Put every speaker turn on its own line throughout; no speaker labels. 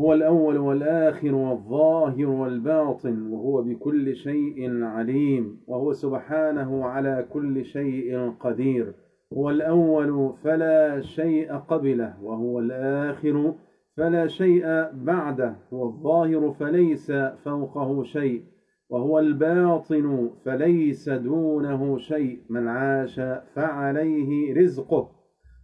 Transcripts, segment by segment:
هو الأول والآخر والظاهر والباطن وهو بكل شيء عليم وهو سبحانه على كل شيء قدير. هو الأول فلا شيء قبله وهو الآخر فلا شيء بعده هو الظاهر فليس فوقه شيء وهو الباطن فليس دونه شيء. من عاش فعليه رزقه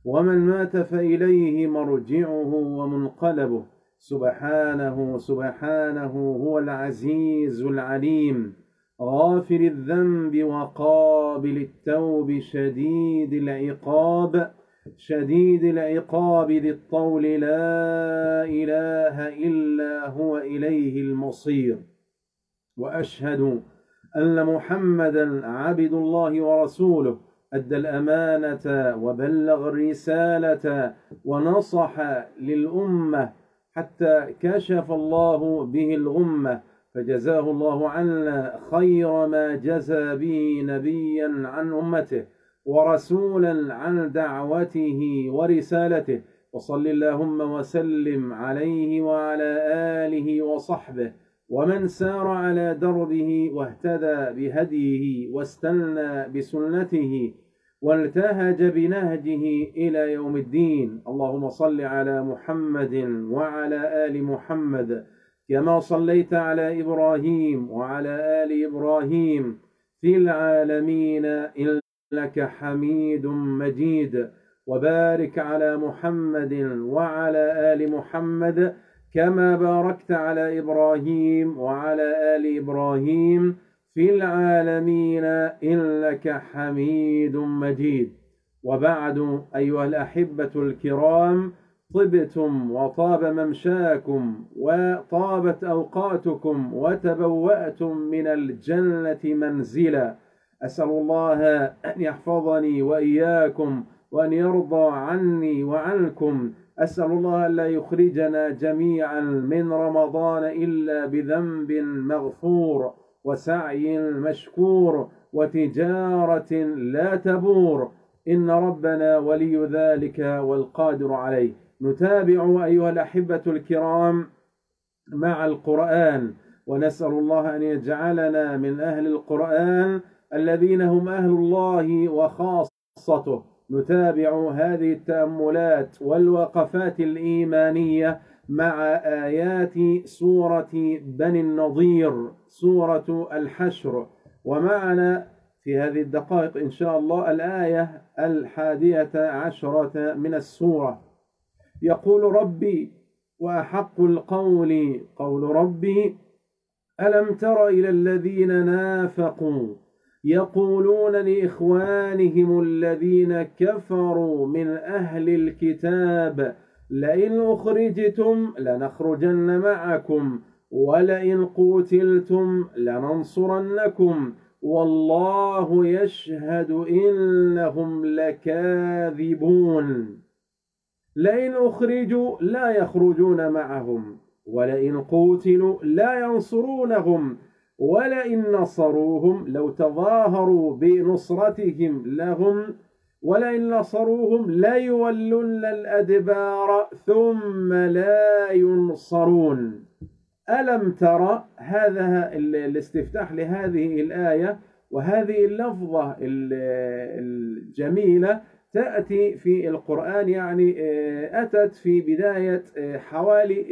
ومن مات فإليه مرجعه ومنقلبه. سبحانه سبحانه هو العزيز العليم. غافر الذنب وقابل التوب شديد العقاب شديد العقاب ذي الطول. لا إله إلا هو إليه المصير. وأشهد أن محمدا عبد الله ورسوله. أدى الأمانة وبلغ الرسالة ونصح للأمة حتى كشف الله به الغمة فجزاه الله عنا خير ما جزى به نبيا عن أمته ورسولا عن دعوته ورسالته. وصل اللهم وسلم عليه وعلى آله وصحبه ومن سار على دربه واهتدى بهديه واستنى بسنته. والتهج بنهجه إلى يوم الدين. اللهم صل على محمد وعلى آل محمد كما صليت على إبراهيم وعلى آل إبراهيم في العالمين إنك حميد مجيد. وبارك على محمد وعلى آل محمد كما باركت على إبراهيم وعلى آل إبراهيم في العالمين إنك حميد مجيد. وبعد أيها الأحبة الكرام طبتم وطاب ممشاكم وطابت أوقاتكم وتبوأتم من الجنة منزلا. أسأل الله أن يحفظني وإياكم وأن يرضى عني وعنكم. أسأل الله لا يخرجنا جميعا من رمضان إلا بذنب مغفور. وسعي مشكور وتجارة لا تبور. إن ربنا ولي ذلك والقادر عليه. نتابع أيها الأحبة الكرام مع القرآن. ونسأل الله أن يجعلنا من أهل القرآن الذين هم أهل الله وخاصته. نتابع هذه التأملات والوقفات الإيمانية مع آيات سورة بني النضير سورة الحشر. ومعنا في هذه الدقائق إن شاء الله الآية الحادية عشرة من السورة. يقول ربي وأحق القول قول ربي ألم تر إلى الذين نافقوا يقولون لإخوانهم الذين كفروا من أهل الكتاب لئن أخرجتم لنخرجن معكم ولئن قتلتم لننصرنكم. والله يشهد إنهم لكاذبون. لئن أخرجوا لا يخرجون معهم ولئن قتلوا لا ينصرونهم. ولئن نصروهم لو تظاهروا بنصرتهم لهم ولئن نصروهم ليولن الأدبار ثم لا ينصرون. ألم ترى هذا الاستفتاح لهذه الآية؟ وهذه اللفظة الجميلة تأتي في القرآن يعني آه، أتت في بداية آه، حوالي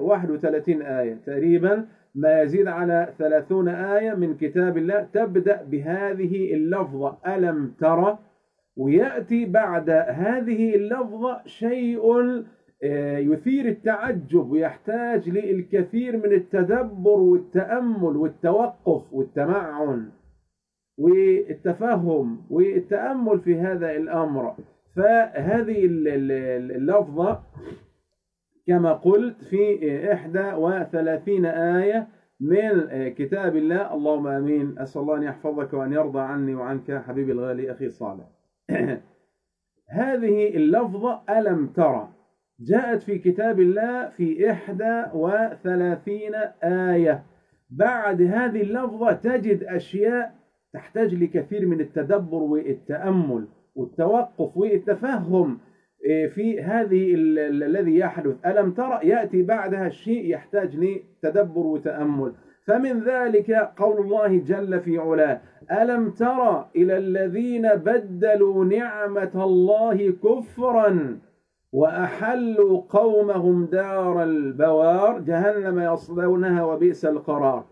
31 آه، آية تقريبا. ما يزيد على 30 آية من كتاب الله. تبدأ بهذه اللفظة. ألم ترى ويأتي بعد هذه اللفظة شيء آه، يثير التعجب ويحتاج للكثير من التدبر والتأمل والتوقف والتمعن والتفهم والتأمل في هذا الأمر. فهذه اللفظة كما قلت في 31 آية من كتاب الله. اللهم آمين. أسأل الله أن يحفظك وأن يرضى عني وعنك. حبيبي الغالي أخي صالح هذه اللفظه ألم ترى. جاءت في كتاب الله في إحدى وثلاثين آية. بعد هذه اللفظة تجد أشياء تحتاج لكثير من التدبر والتأمل والتوقف والتفهم إيه، في هذه الذي يحدث. ألم ترى؟ يأتي بعدها الشيء يحتاج لتدبر وتأمل. فمن ذلك قول الله جل في علاه ألم ترى إلى الذين بدلوا نعمة الله كفرا وأحلوا قومهم دار البوار؟ جهنم يصلونها وبئس القرار.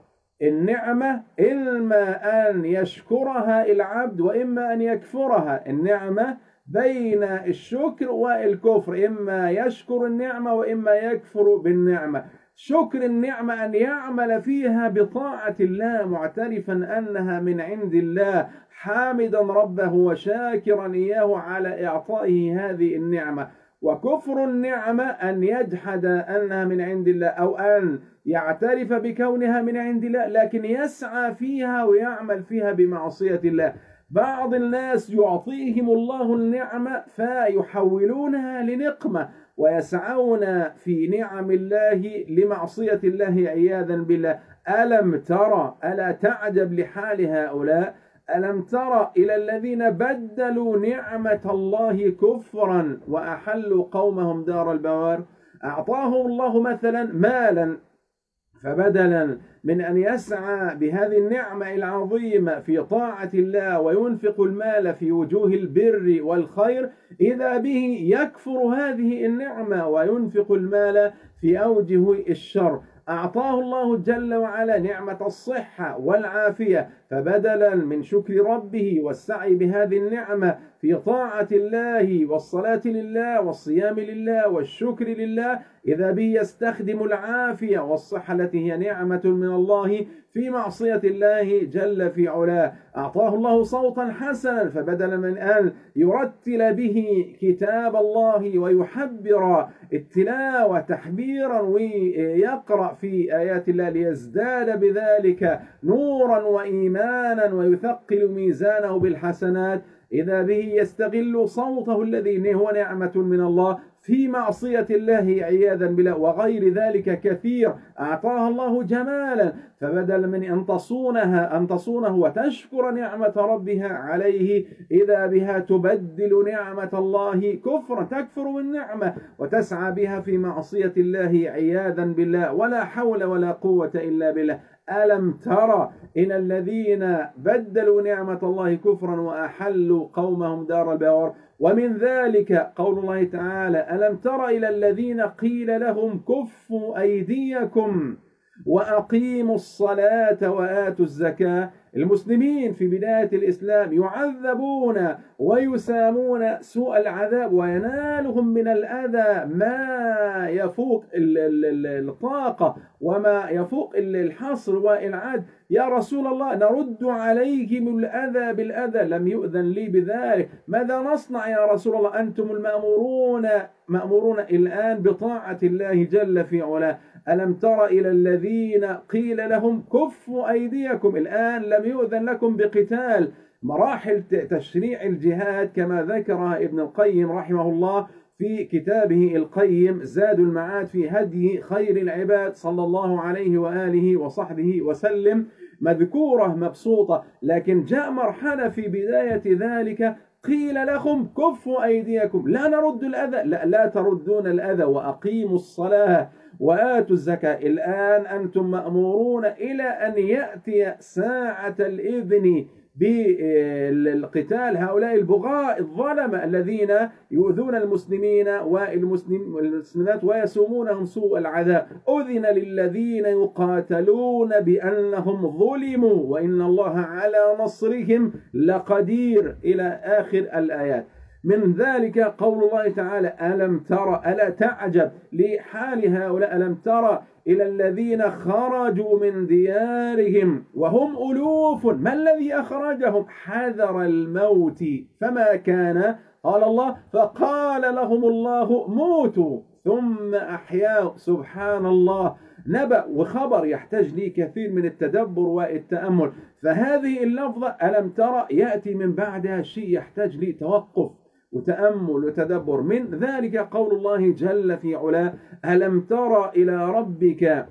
النعمة إما أن يشكرها العبد وإما أن يكفرها. النعمة بين الشكر والكفر إما يشكر النعمة وإما يكفر بالنعمة. شكر النعمة أن يعمل فيها بطاعة الله معترفا أنها من عند الله حامدا ربه وشاكرا إياه على إعطائه هذه النعمة. وكفر النعمة أن يجحد أنها من عند الله أو أن يعترف بكونها من عند الله لكن يسعى فيها ويعمل فيها بمعصية الله. بعض الناس يعطيهم الله النعمة فيحولونها لنقمة ويسعون في نعم الله لمعصية الله عياذا بالله. ألم ترى ألا تعجب لحال هؤلاء؟ ألم تر إلى الذين بدلوا نعمة الله كفرا وأحلوا قومهم دار البوار؟ أعطاهم الله مثلا مالا فبدلا. من أن يسعى بهذه النعمة العظيمة في طاعة الله وينفق المال في وجوه البر والخير إذا به يكفر هذه النعمة وينفق المال في أوجه الشر. أعطاه الله جل وعلا نعمة الصحة والعافية فبدلا من شكر ربه والسعي بهذه النعمة في طاعة الله والصلاة لله والصيام لله والشكر لله إذا به يستخدم العافية والصحة التي هي نعمة من الله في معصية الله جل في علاه. أعطاه الله صوتا حسنا فبدلا من أن يرتل به كتاب الله ويحبر التلاوة تحبيرا ويقرأ في آيات الله ليزداد بذلك نورا وإيمانا ويثقل ميزانه بالحسنات. إذا به يستغل صوته الذي هو نعمة من الله في معصية الله عياذا بالله وغير ذلك كثير. أعطاها الله جمالا. فبدل من أن تصونها أن تصونه وتشكر نعمة ربها عليه إذا بها تبدل نعمة الله كفرا تكفر بالنعمة وتسعى بها في معصية الله عياذا بالله. ولا حول ولا قوة إلا بالله. ألم ترى إلى الذين بدلوا نعمة الله كفرا وأحلوا قومهم دار البوار ومن ذلك قول الله تعالى ألم تر إلى الذين قيل لهم كفوا أيديكم وأقيموا الصلاة وآتوا الزكاة المسلمين في بداية الإسلام يعذبون ويسامون سوء العذاب وينالهم من الأذى ما يفوق الطاقة وما يفوق الحصر والعاد يا رسول الله نرد عليهم الأذى بالأذى. لم يؤذن لي بذلك. ماذا نصنع يا رسول الله؟ أنتم المأمورون مأمورون الآن بطاعة الله جل في علاه. ألم تر إلى الذين قيل لهم كفوا أيديكم الآن لم يؤذن لكم بقتال. مراحل تشريع الجهاد كما ذكرها ابن القيم رحمه الله في كتابه القيم زاد المعاد في هدي خير العباد صلى الله عليه وآله وصحبه وسلم. مذكورة مبسوطة لكن جاء مرحلة في بداية ذلك قيل لهم كفوا أيديكم. لا نرد الأذى لا, لا تردون الأذى وأقيموا الصلاة. وآتوا الزكاة. الآن أنتم مأمورون إلى أن يأتي ساعة الإذن بالقتال. هؤلاء البغاء الظلمة الذين يؤذون المسلمين والمسلمات ويسومونهم سوء العذاب. أذن للذين يقاتلون بأنهم ظلموا. وإن الله على نصرهم لقدير إلى آخر الآيات. من ذلك قول الله تعالى ألم ترى ألا تعجب لحال هؤلاء ألم ترى إلى الذين خرجوا من ديارهم وهم ألوف؟ ما الذي أخرجهم؟ حذر الموت فما كان؟ قال الله فقال لهم الله موتوا ثم أحياء سبحان الله. نبأ وخبر يحتاج لي كثير من التدبر والتأمل. فهذه اللفظة ألم ترى يأتي من بعدها شيء يحتاج لي توقف. وتأمل وتدبر. من ذلك قول الله جل في علاه ألم تر إلى ربك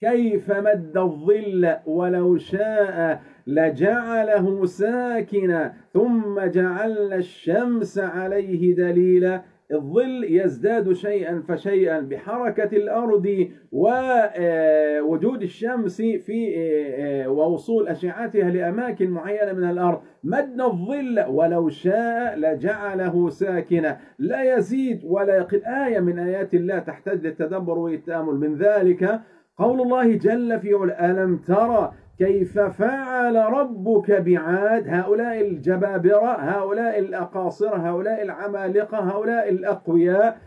كيف مد الظل ولو شاء لجعله ساكنا ثم جعلنا الشمس عليه دليلا؟ الظل يزداد شيئا فشيئا بحركة الأرض ووجود الشمس في ووصول أشعتها لأماكن معينة من الأرض. مد الظل ولو شاء لجعله ساكنا لا يزيد ولا يقل. آية من آيات الله تحتاج للتدبر والتأمل من ذلك قول الله جل في ألم ترى كيف فعل ربك بعاد؟ هؤلاء الجبابرة هؤلاء الأقاصرة هؤلاء العمالقة هؤلاء الأقوياء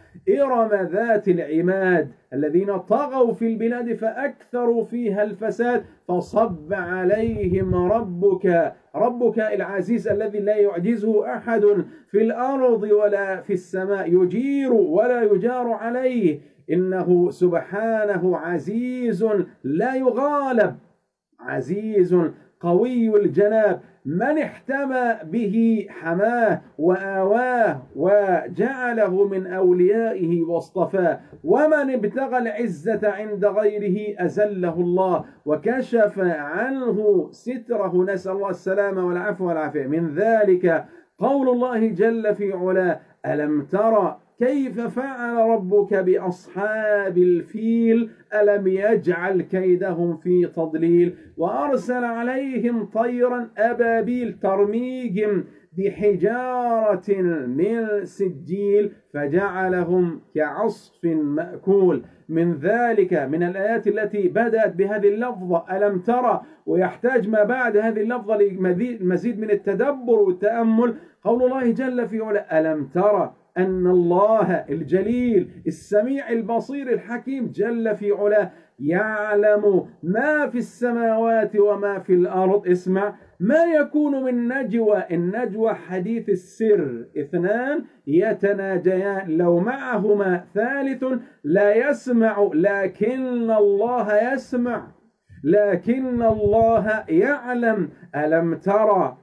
إرم ذات العماد. الذين طغوا في البلاد فأكثروا فيها الفساد فصب عليهم ربك. ربك العزيز الذي لا يعجزه أحد في الأرض ولا في السماء يجير ولا يجار عليه. إنه سبحانه عزيز لا يغالب. عزيز قوي الجناب من احتمى به حماه وآواه وجعله من أوليائه واصطفاه؟ ومن ابتغى العزة عند غيره أزله الله وكشف عنه ستره؟ نسأل الله السلامة والعفو والعافية. من ذلك قول الله جل في علاه ألم ترى كيف فعل ربك بأصحاب الفيل؟ ألم يجعل كيدهم في تضليل؟ وأرسل عليهم طيرا أبابيل ترميهم بحجارة من سجيل فجعلهم كعصف مأكول. من ذلك من الآيات التي بدأت بهذه اللفظة ألم ترى؟ ويحتاج ما بعد هذه اللفظة لمزيد من التدبر والتأمل. قول الله جل في علا ألم ترى؟ أن الله الجليل السميع البصير الحكيم جل في علاه يعلم ما في السماوات وما في الأرض. اسمع ما يكون من نجوى؟ النجوى حديث السر. اثنان يتناجيان لو معهما ثالث لا يسمع لكن الله يسمع لكن الله يعلم. ألم ترى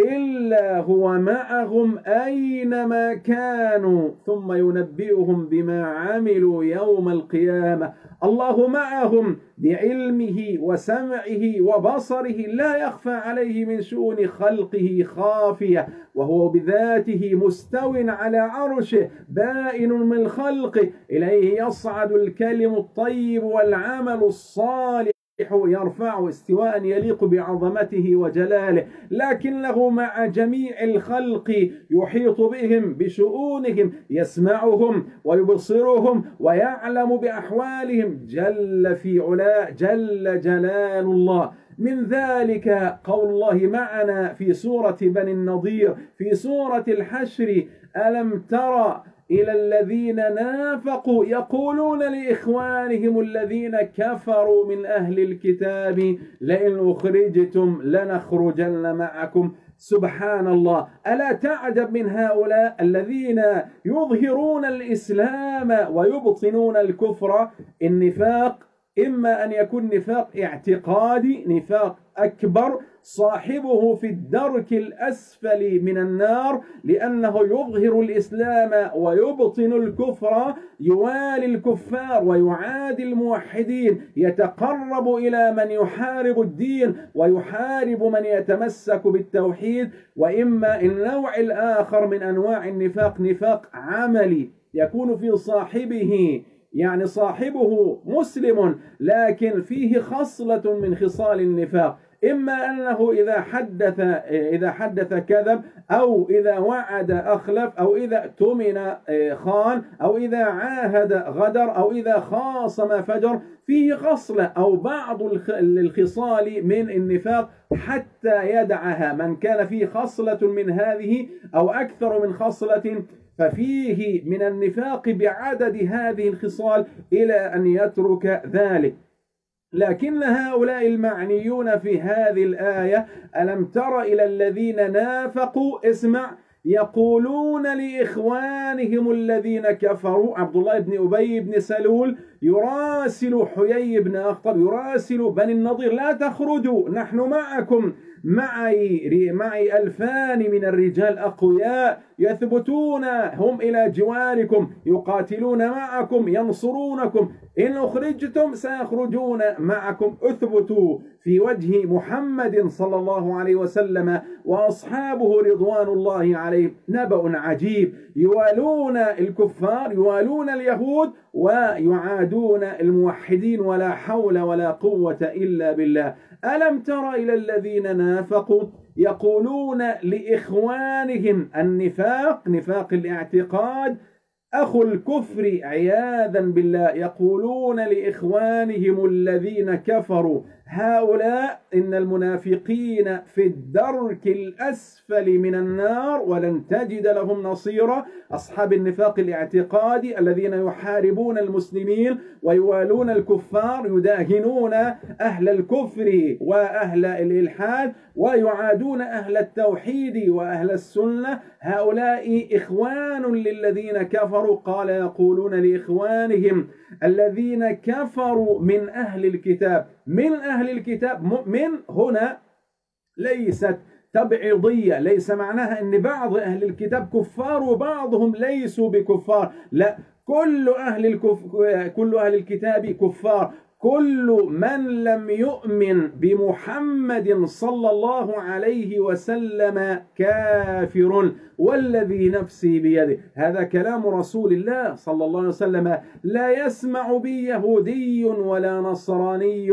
إلا هو معهم أينما كانوا ثم ينبئهم بما عملوا يوم القيامة. الله معهم بعلمه وسمعه وبصره لا يخفى عليه من شؤون خلقه خافية وهو بذاته مستو على عرشه بائن من خلقه. إليه يصعد الكلم الطيب والعمل الصالح. يرفع استواء يليق بعظمته وجلاله لكنه مع جميع الخلق يحيط بهم بشؤونهم يسمعهم ويبصرهم ويعلم بأحوالهم. جل في علا جل جلال الله. من ذلك قول الله معنا في سورة بني النضير في سورة الحشر ألم ترى إلى الذين نافقوا يقولون لإخوانهم الذين كفروا من أهل الكتاب لئن أخرجتم لنخرجن معكم. سبحان الله. ألا تعجب من هؤلاء الذين يظهرون الإسلام ويبطنون الكفر؟ النفاق إما أن يكون نفاق اعتقادي نفاق أكبر صاحبه في الدرك الأسفل من النار لأنه يظهر الإسلام ويبطن الكفر يوالي الكفار ويعادي الموحدين يتقرب إلى من يحارب الدين ويحارب من يتمسك بالتوحيد. وإما النوع الآخر من أنواع النفاق نفاق عملي يكون في صاحبه يعني صاحبه مسلم لكن فيه خصلة من خصال النفاق. إما أنه إذا حدث إذا حدث كذب أو إذا وعد أخلف أو إذا اؤتمن آه، خان أو إذا عاهد غدر أو إذا خاصم فجر فيه خصلة أو بعض الخصال من النفاق حتى يدعها. من كان فيه خصلة من هذه أو أكثر من خصلة ففيه من النفاق بعدد هذه الخصال إلى أن يترك ذلك. لكن هؤلاء المعنيون في هذه الآية ألم تر إلى الذين نافقوا؟ اسمع. يقولون لإخوانهم الذين كفروا عبد الله بن أبي بن سلول يراسل حيي بن أخطب يراسل بني النضير لا تخرجوا نحن معكم. معي معي ألفان من الرجال أقوياء يثبتون هم إلى جواركم يقاتلون معكم ينصرونكم. إن أخرجتم سيخرجون معكم. اثبتوا في وجه محمد صلى الله عليه وسلم وأصحابه رضوان الله عليهم. نبأ عجيب. يوالون الكفار يوالون اليهود ويعادون الموحدين ولا حول ولا قوة إلا بالله. ألم تر إلى الذين نافقوا يقولون لإخوانهم النفاق نفاق الاعتقاد أخو الكفر عياذا بالله يقولون لإخوانهم الذين كفروا هؤلاء إن المنافقين في الدرك الأسفل من النار ولن تجد لهم نصيرا. أصحاب النفاق الاعتقادي الذين يحاربون المسلمين ويوالون الكفار يداهنون أهل الكفر وأهل الإلحاد ويعادون أهل التوحيد وأهل السنة. هؤلاء إخوان للذين كفروا قال يقولون لإخوانهم الذين كفروا من أهل الكتاب. من أهل الكتاب من هنا ليست تبعيضية. ليس معناها أن بعض أهل الكتاب كفار وبعضهم ليسوا بكفار. لا كل أهل, الكف... كل أهل الكتاب كفار. كل من لم يؤمن بمحمد صلى الله عليه وسلم كافر والذي نفسي بيده. هذا كلام رسول الله صلى الله عليه وسلم. لا يسمع بي يهودي ولا نصراني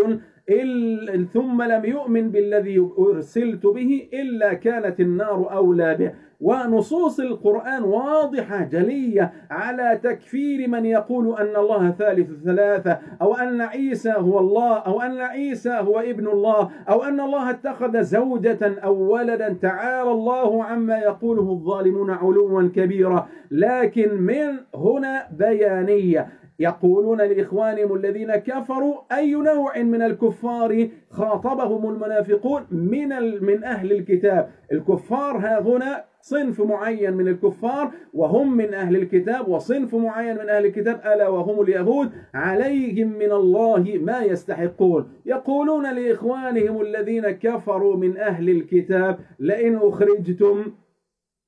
ثم لم يؤمن بالذي أرسلت به إلا كانت النار أولى به. ونصوص القرآن واضحة جلية على تكفير من يقول أن الله ثالث ثلاثة أو أن عيسى هو الله أو أن عيسى هو ابن الله أو أن الله اتخذ زوجة أو ولدا تعالى الله عما يقوله الظالمون علوا كبيرا. لكن من هنا بيانية. يقولون لإخوانهم الذين كفروا أي نوع من الكفار خاطبهم المنافقون من من أهل الكتاب؟ الكفار ها هنا صنف معين من الكفار وهم من أهل الكتاب وصنف معين من أهل الكتاب ألا وهم اليهود؟ عليهم من الله ما يستحقون. يقولون لإخوانهم الذين كفروا من أهل الكتاب لئن أخرجتم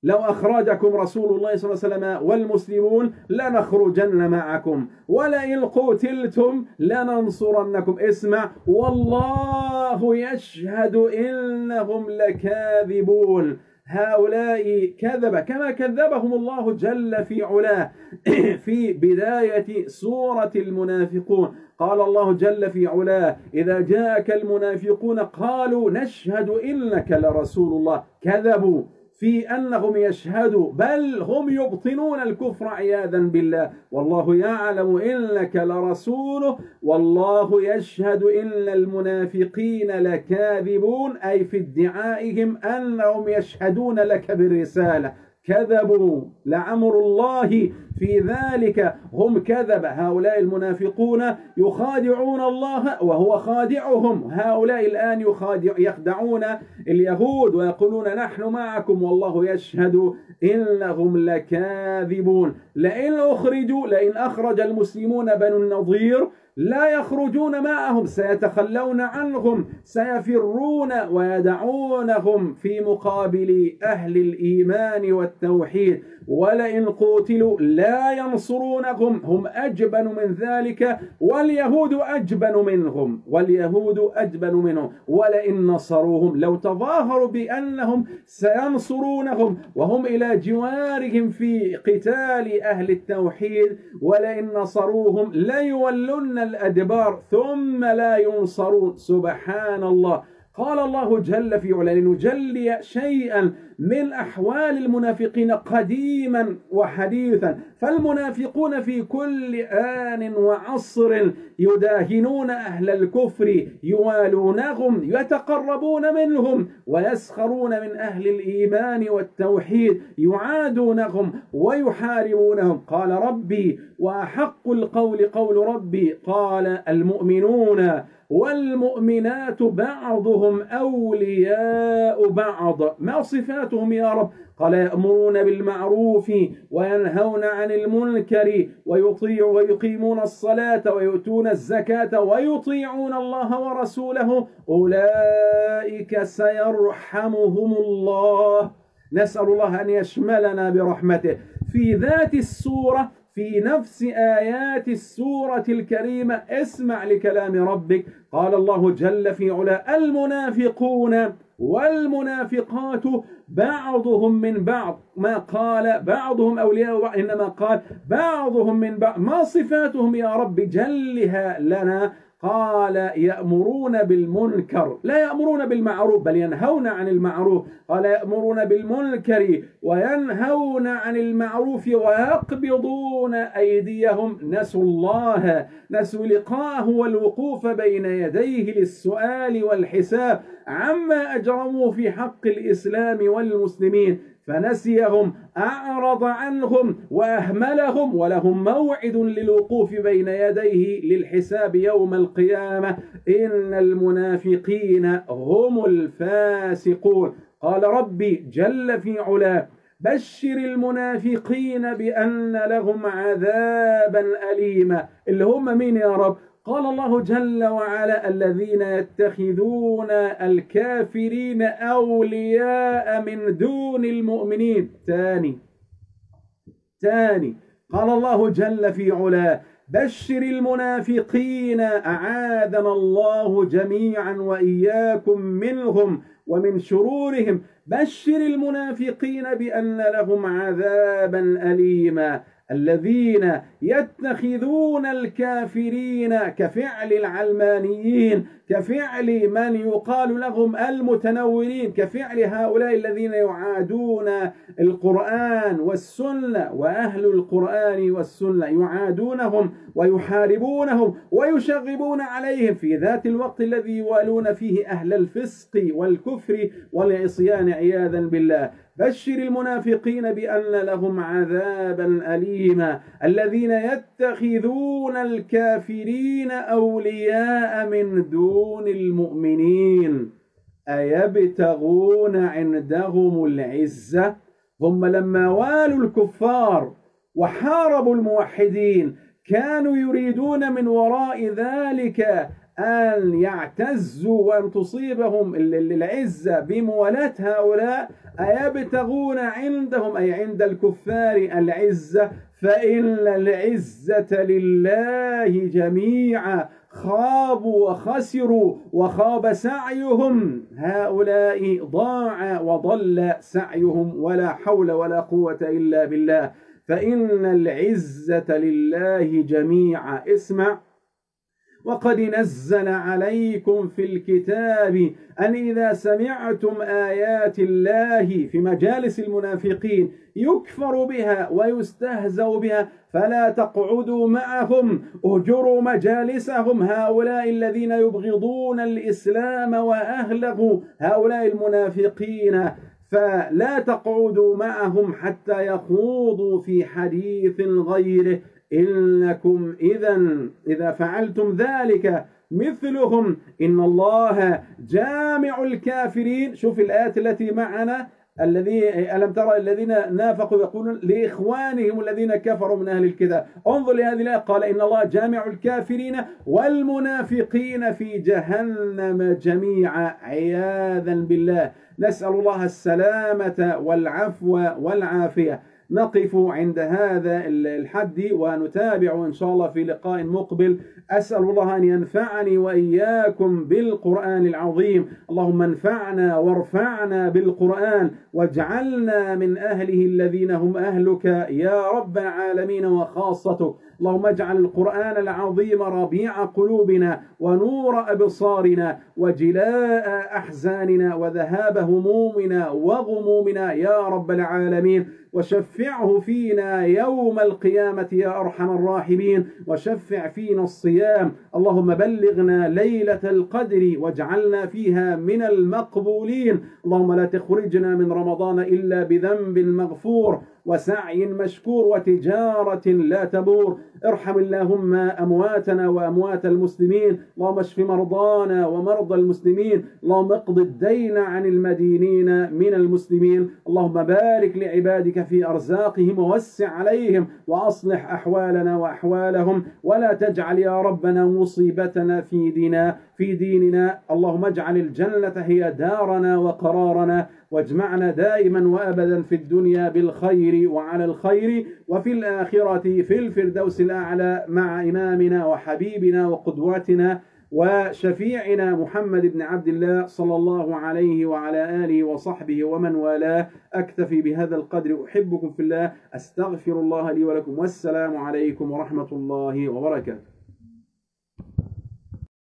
لو أخرجكم رسول الله صلى الله عليه وسلم والمسلمون لنخرجن معكم ولئن قتلتم لننصرنكم. اسمع والله يشهد إنهم لكاذبون. هؤلاء كذب كما كذبهم الله جل في علاه. في بداية سورة المنافقون قال الله جل في علاه إذا جاءك المنافقون قالوا نشهد إنك لرسول الله. كذبوا. في أنهم يشهدوا بل هم يبطنون الكفر عياذا بالله. والله يعلم إنك لرسوله والله يشهد إن المنافقين لكاذبون أي في ادعائهم أنهم يشهدون لك بالرسالة. كذبوا لعمر الله في ذلك. هم كذب. هؤلاء المنافقون يخادعون الله وهو خادعهم. هؤلاء الآن يخدعون اليهود ويقولون نحن معكم والله يشهد إنهم لكاذبون. لئن أخرجوا لئن أخرج المسلمون بنو النضير لا يخرجون معهم سيتخلون عنهم سيفرون ويدعونهم في مقابل أهل الإيمان والتوحيد. ولئن قوتلوا لا ينصرونهم هم أجبن من ذلك واليهود أجبن منهم واليهود أجبن منهم ولئن نصروهم لو تظاهروا بأنهم سينصرونهم وهم إلى جوارهم في قتال أهل التوحيد ولئن نصروهم ليولن الأدبار ثم لا ينصرون. سبحان الله. قال الله جل في علا لنجلي شيئا من أحوال المنافقين قديما وحديثا. فالمنافقون في كل آن وعصر يداهنون أهل الكفر يوالونهم يتقربون منهم ويسخرون من أهل الإيمان والتوحيد يعادونهم ويحاربونهم. قال ربي وأحق القول قول ربي. قال المؤمنون والمؤمنات بعضهم أولياء بعض. ما صفاتهم يا رب؟ قال يأمرون بالمعروف وينهون عن المنكر ويطيع ويقيمون الصلاة ويؤتون الزكاة ويطيعون الله ورسوله. أولئك سيرحمهم الله. نسأل الله أن يشملنا برحمته. في ذات السورة في نفس آيات السورة الكريمة اسمع لكلام ربك. قال الله جل في علا المنافقون والمنافقات بعضهم من بعض. ما قال بعضهم أولياء إنما قال بعضهم من بعض. ما صفاتهم يا رب؟ جلها لنا. قال يأمرون بالمنكر. لا يأمرون بالمعروف بل ينهون عن المعروف. قال يأمرون بالمنكر وينهون عن المعروف ويقبضون أيديهم. نسوا الله نسوا لقاءه والوقوف بين يديه للسؤال والحساب عما أجرموا في حق الإسلام والمسلمين. فنسيهم أعرض عنهم وأهملهم ولهم موعد للوقوف بين يديه للحساب يوم القيامة. إن المنافقين هم الفاسقون. قال ربي جل في علاه بشر المنافقين بأن لهم عذابا أليما. اللي هم مين يا رب؟ قال الله جل وعلا الذين يتخذون الكافرين أولياء من دون المؤمنين. ثاني ثاني قال الله جل في علا بشر المنافقين أعاذنا الله جميعا وإياكم منهم ومن شرورهم. بشر المنافقين بأن لهم عذابا أليما. الذين يتخذون الكافرين كفعل العلمانيين كفعل من يقال لهم المتنورين كفعل هؤلاء الذين يعادون القرآن والسنة وأهل القرآن والسنة يعادونهم ويحاربونهم ويشغبون عليهم في ذات الوقت الذي يوالون فيه أهل الفسق والكفر والعصيان عياذا بالله. بشر المنافقين بأن لهم عذابا أليما الذين يتخذون الكافرين أولياء من دون المؤمنين أيبتغون عندهم العزة هم لما والوا الكفار وحاربوا الموحدين كانوا يريدون من وراء ذلك أن يعتزوا وأن تصيبهم العزة بموالاة هؤلاء أيبتغون عندهم أي عند الكفار العزة؟ فإن العزة لله جميعا. خابوا وخسروا وخاب سعيهم. هؤلاء ضاع وضل سعيهم ولا حول ولا قوة إلا بالله. فإن العزة لله جميعا. اسمع. وقد نزل عليكم في الكتاب أن إذا سمعتم آيات الله في مجالس المنافقين يكفر بها ويستهزأ بها فلا تقعدوا معهم اهجروا مجالسهم. هؤلاء الذين يبغضون الإسلام وأهله هؤلاء المنافقين فلا تقعدوا معهم حتى يخوضوا في حديث غيره. إنكم إذا إذا فعلتم ذلك مثلهم إن الله جامع الكافرين. شوف الآيات التي معنا الذي ألم ترى الذين نافقوا يقولون لإخوانهم الذين كفروا من أهل الكتاب انظر لهذه الآية قال إن الله جامع الكافرين والمنافقين في جهنم جميعا عياذا بالله. نسأل الله السلامة والعفو والعافية. نقف عند هذا الحد ونتابع إن شاء الله في لقاء مقبل. أسأل الله أن ينفعني وإياكم بالقرآن العظيم. اللهم انفعنا وارفعنا بالقرآن واجعلنا من أهله الذين هم أهلك. يا رب العالمين وخاصتك. اللهم اجعل القرآن العظيم ربيع قلوبنا ونور أبصارنا وجلاء أحزاننا وذهاب همومنا وغمومنا يا رب العالمين. وشفعه فينا يوم القيامة يا أرحم الراحمين. وشفع فينا الصيام. اللهم بلغنا ليلة القدر واجعلنا فيها من المقبولين. اللهم لا تخرجنا من رمضان إلا بذنب مغفور. وسعي مشكور وتجارة لا تبور. ارحم اللهم أمواتنا وأموات المسلمين. اللهم اشف مرضانا ومرضى المسلمين. اللهم اقض الدين عن المدينين من المسلمين. اللهم بارك لعبادك في أرزاقهم ووسع عليهم وأصلح أحوالنا وأحوالهم. ولا تجعل يا ربنا مصيبتنا في دينا في ديننا. اللهم اجعل الجنة هي دارنا وقرارنا. واجمعنا دائما وابدا في الدنيا بالخير وعلى الخير وفي الآخرة في الفردوس الأعلى مع إمامنا وحبيبنا وقدوتنا وشفيعنا محمد بن عبد الله صلى الله عليه وعلى آله وصحبه ومن والاه. أكتفي بهذا القدر أحبكم في الله أستغفر الله لي ولكم والسلام عليكم ورحمة الله وبركاته.